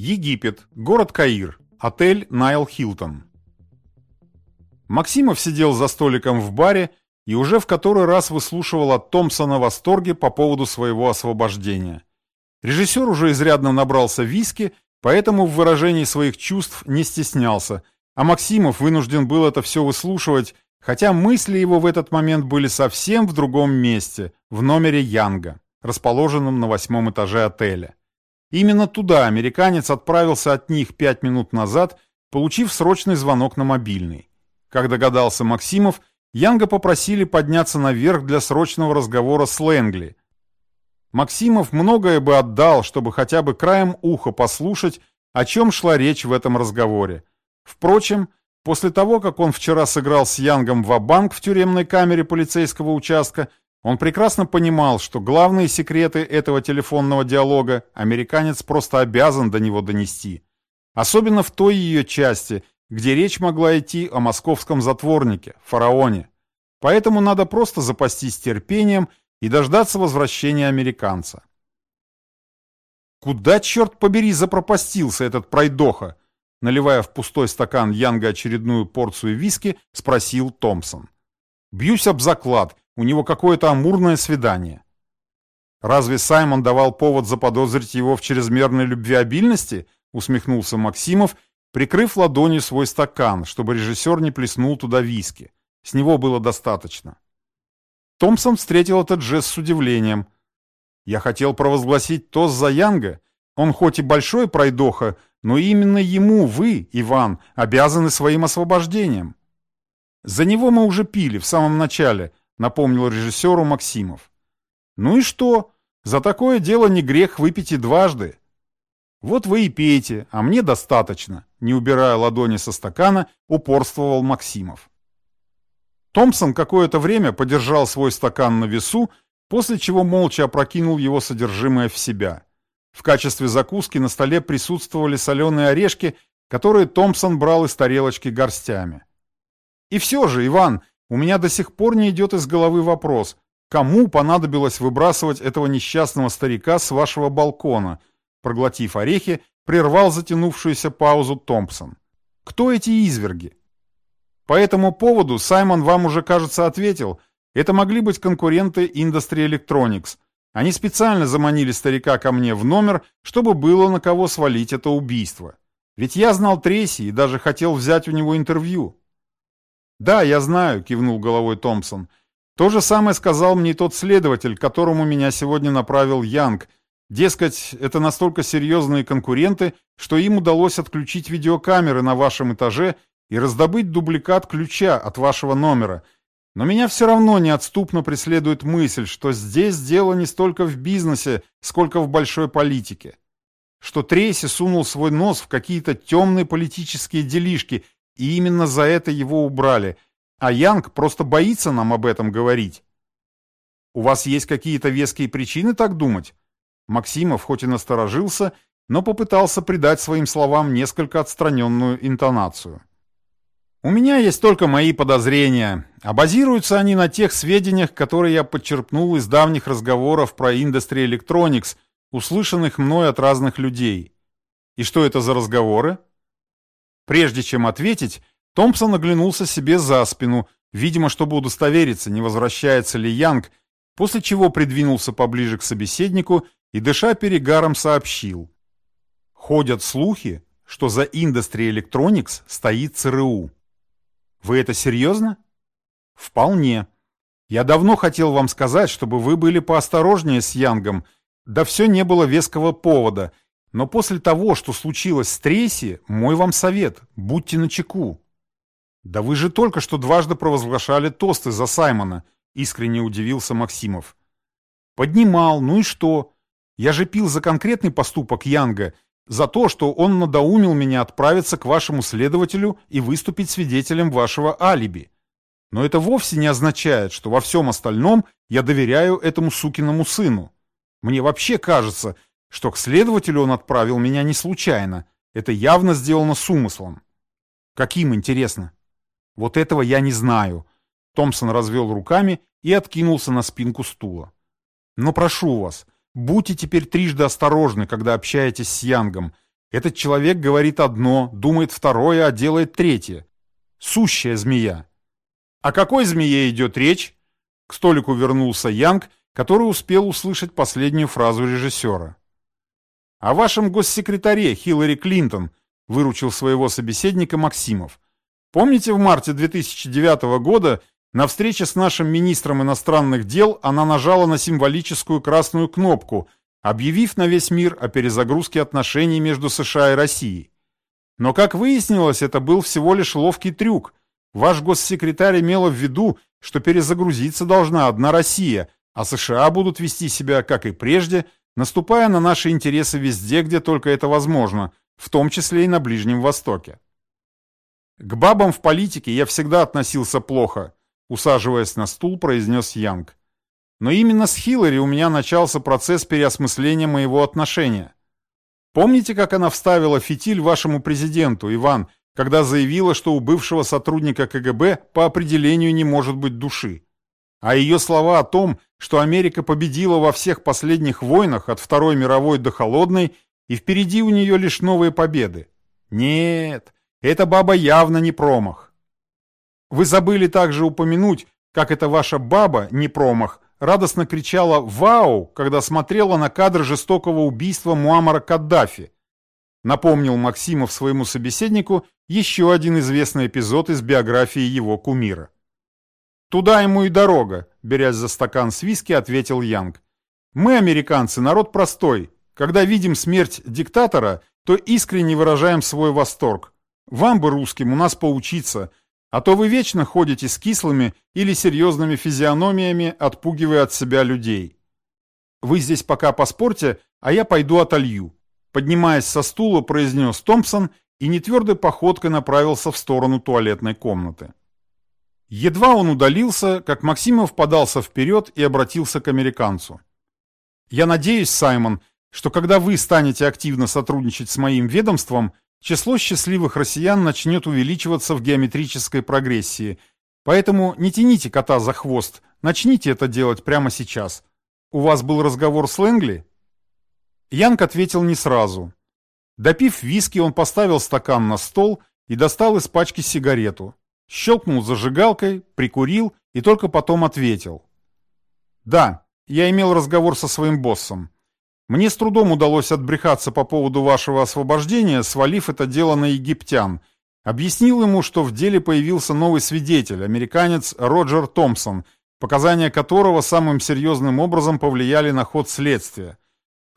Египет, город Каир, отель Найл Хилтон. Максимов сидел за столиком в баре и уже в который раз выслушивал от Томпсона восторги по поводу своего освобождения. Режиссер уже изрядно набрался виски, поэтому в выражении своих чувств не стеснялся, а Максимов вынужден был это все выслушивать, хотя мысли его в этот момент были совсем в другом месте, в номере Янга, расположенном на восьмом этаже отеля. Именно туда американец отправился от них пять минут назад, получив срочный звонок на мобильный. Как догадался Максимов, Янга попросили подняться наверх для срочного разговора с Лэнгли. Максимов многое бы отдал, чтобы хотя бы краем уха послушать, о чем шла речь в этом разговоре. Впрочем, после того, как он вчера сыграл с Янгом в банк в тюремной камере полицейского участка, он прекрасно понимал, что главные секреты этого телефонного диалога американец просто обязан до него донести. Особенно в той ее части, где речь могла идти о московском затворнике, фараоне. Поэтому надо просто запастись терпением и дождаться возвращения американца. «Куда, черт побери, запропастился этот пройдоха?» Наливая в пустой стакан Янга очередную порцию виски, спросил Томпсон. «Бьюсь об заклад, у него какое-то амурное свидание». «Разве Саймон давал повод заподозрить его в чрезмерной любвеобильности?» усмехнулся Максимов прикрыв ладонью свой стакан, чтобы режиссер не плеснул туда виски. С него было достаточно. Томпсон встретил этот жест с удивлением. «Я хотел провозгласить тост за Янга. Он хоть и большой пройдоха, но именно ему вы, Иван, обязаны своим освобождением». «За него мы уже пили в самом начале», — напомнил режиссеру Максимов. «Ну и что? За такое дело не грех выпить и дважды. «Вот вы и пейте, а мне достаточно», — не убирая ладони со стакана, упорствовал Максимов. Томпсон какое-то время подержал свой стакан на весу, после чего молча опрокинул его содержимое в себя. В качестве закуски на столе присутствовали соленые орешки, которые Томпсон брал из тарелочки горстями. И все же, Иван, у меня до сих пор не идет из головы вопрос, кому понадобилось выбрасывать этого несчастного старика с вашего балкона — проглотив орехи, прервал затянувшуюся паузу Томпсон. «Кто эти изверги?» По этому поводу Саймон вам уже, кажется, ответил. Это могли быть конкуренты Industry Electronics. Они специально заманили старика ко мне в номер, чтобы было на кого свалить это убийство. Ведь я знал Трейси и даже хотел взять у него интервью. «Да, я знаю», — кивнул головой Томпсон. «То же самое сказал мне тот следователь, которому меня сегодня направил Янг, Дескать, это настолько серьезные конкуренты, что им удалось отключить видеокамеры на вашем этаже и раздобыть дубликат ключа от вашего номера. Но меня все равно неотступно преследует мысль, что здесь дело не столько в бизнесе, сколько в большой политике. Что Трейси сунул свой нос в какие-то темные политические делишки, и именно за это его убрали, а Янг просто боится нам об этом говорить. У вас есть какие-то веские причины так думать? Максимов хоть и насторожился, но попытался придать своим словам несколько отстраненную интонацию. «У меня есть только мои подозрения, а базируются они на тех сведениях, которые я подчерпнул из давних разговоров про Industry Electronics, услышанных мной от разных людей. И что это за разговоры?» Прежде чем ответить, Томпсон оглянулся себе за спину, видимо, чтобы удостовериться, не возвращается ли Янг, после чего придвинулся поближе к собеседнику и, дыша перегаром, сообщил. Ходят слухи, что за Industry Electronics стоит ЦРУ. Вы это серьезно? Вполне. Я давно хотел вам сказать, чтобы вы были поосторожнее с Янгом, да все не было веского повода, но после того, что случилось с Трейси, мой вам совет – будьте начеку. Да вы же только что дважды провозглашали тосты за Саймона, искренне удивился Максимов. Поднимал, ну и что? Я же пил за конкретный поступок Янга, за то, что он надоумил меня отправиться к вашему следователю и выступить свидетелем вашего алиби. Но это вовсе не означает, что во всем остальном я доверяю этому сукиному сыну. Мне вообще кажется, что к следователю он отправил меня не случайно. Это явно сделано с умыслом. Каким, интересно? Вот этого я не знаю. Томпсон развел руками и откинулся на спинку стула. Но прошу вас, Будьте теперь трижды осторожны, когда общаетесь с Янгом. Этот человек говорит одно, думает второе, а делает третье. Сущая змея. О какой змее идет речь? К столику вернулся Янг, который успел услышать последнюю фразу режиссера. «О вашем госсекретаре Хиллари Клинтон», выручил своего собеседника Максимов. «Помните, в марте 2009 года на встрече с нашим министром иностранных дел она нажала на символическую красную кнопку, объявив на весь мир о перезагрузке отношений между США и Россией. Но, как выяснилось, это был всего лишь ловкий трюк. Ваш госсекретарь имела в виду, что перезагрузиться должна одна Россия, а США будут вести себя, как и прежде, наступая на наши интересы везде, где только это возможно, в том числе и на Ближнем Востоке. К бабам в политике я всегда относился плохо, усаживаясь на стул, произнес Янг. Но именно с Хиллари у меня начался процесс переосмысления моего отношения. Помните, как она вставила фитиль вашему президенту, Иван, когда заявила, что у бывшего сотрудника КГБ по определению не может быть души? А ее слова о том, что Америка победила во всех последних войнах от Второй мировой до Холодной, и впереди у нее лишь новые победы. Нет, эта баба явно не промах. Вы забыли также упомянуть, как эта ваша баба, не промах, радостно кричала «Вау!», когда смотрела на кадр жестокого убийства Муаммара Каддафи. Напомнил Максимов своему собеседнику еще один известный эпизод из биографии его кумира. «Туда ему и дорога», — берясь за стакан с виски, ответил Янг. «Мы, американцы, народ простой. Когда видим смерть диктатора, то искренне выражаем свой восторг. Вам бы, русским, у нас поучиться, а то вы вечно ходите с кислыми или серьезными физиономиями, отпугивая от себя людей. Вы здесь пока поспорьте, а я пойду отолью». Поднимаясь со стула, произнес Томпсон и нетвердой походкой направился в сторону туалетной комнаты. Едва он удалился, как Максимов подался вперед и обратился к американцу. «Я надеюсь, Саймон, что когда вы станете активно сотрудничать с моим ведомством, число счастливых россиян начнет увеличиваться в геометрической прогрессии. Поэтому не тяните кота за хвост, начните это делать прямо сейчас. У вас был разговор с Лэнгли?» Янг ответил не сразу. Допив виски, он поставил стакан на стол и достал из пачки сигарету. Щелкнул зажигалкой, прикурил и только потом ответил. «Да, я имел разговор со своим боссом. Мне с трудом удалось отбрехаться по поводу вашего освобождения, свалив это дело на египтян. Объяснил ему, что в деле появился новый свидетель, американец Роджер Томпсон, показания которого самым серьезным образом повлияли на ход следствия.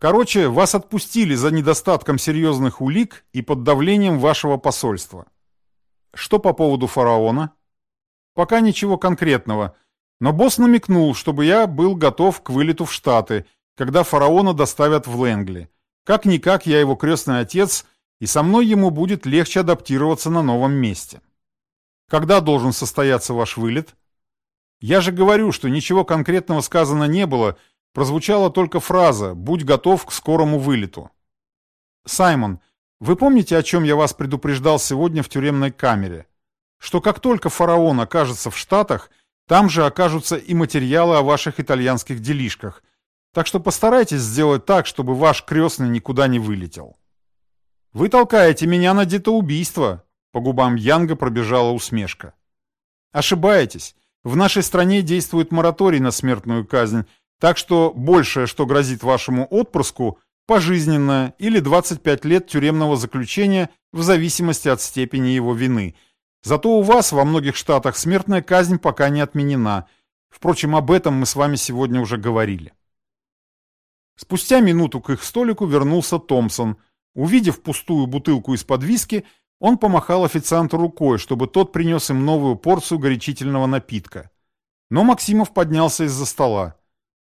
Короче, вас отпустили за недостатком серьезных улик и под давлением вашего посольства. Что по поводу фараона? Пока ничего конкретного, но босс намекнул, чтобы я был готов к вылету в Штаты, когда фараона доставят в Лэнгли. Как-никак я его крестный отец, и со мной ему будет легче адаптироваться на новом месте. Когда должен состояться ваш вылет? Я же говорю, что ничего конкретного сказано не было, прозвучала только фраза «Будь готов к скорому вылету». Саймон, вы помните, о чем я вас предупреждал сегодня в тюремной камере? Что как только фараон окажется в Штатах, там же окажутся и материалы о ваших итальянских делишках. Так что постарайтесь сделать так, чтобы ваш крестный никуда не вылетел. Вы толкаете меня на детоубийство. По губам Янга пробежала усмешка. Ошибаетесь. В нашей стране действует мораторий на смертную казнь, так что большее, что грозит вашему отпрыску – пожизненное или 25 лет тюремного заключения в зависимости от степени его вины. Зато у вас во многих штатах смертная казнь пока не отменена. Впрочем, об этом мы с вами сегодня уже говорили. Спустя минуту к их столику вернулся Томпсон. Увидев пустую бутылку из-под виски, он помахал официанту рукой, чтобы тот принес им новую порцию горячительного напитка. Но Максимов поднялся из-за стола.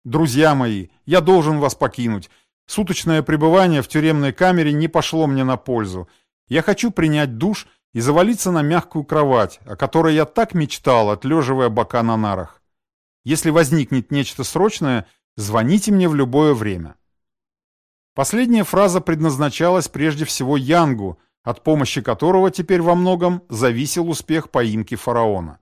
«Друзья мои, я должен вас покинуть. Суточное пребывание в тюремной камере не пошло мне на пользу. Я хочу принять душ и завалиться на мягкую кровать, о которой я так мечтал, отлеживая бока на нарах. Если возникнет нечто срочное, звоните мне в любое время. Последняя фраза предназначалась прежде всего Янгу, от помощи которого теперь во многом зависел успех поимки фараона.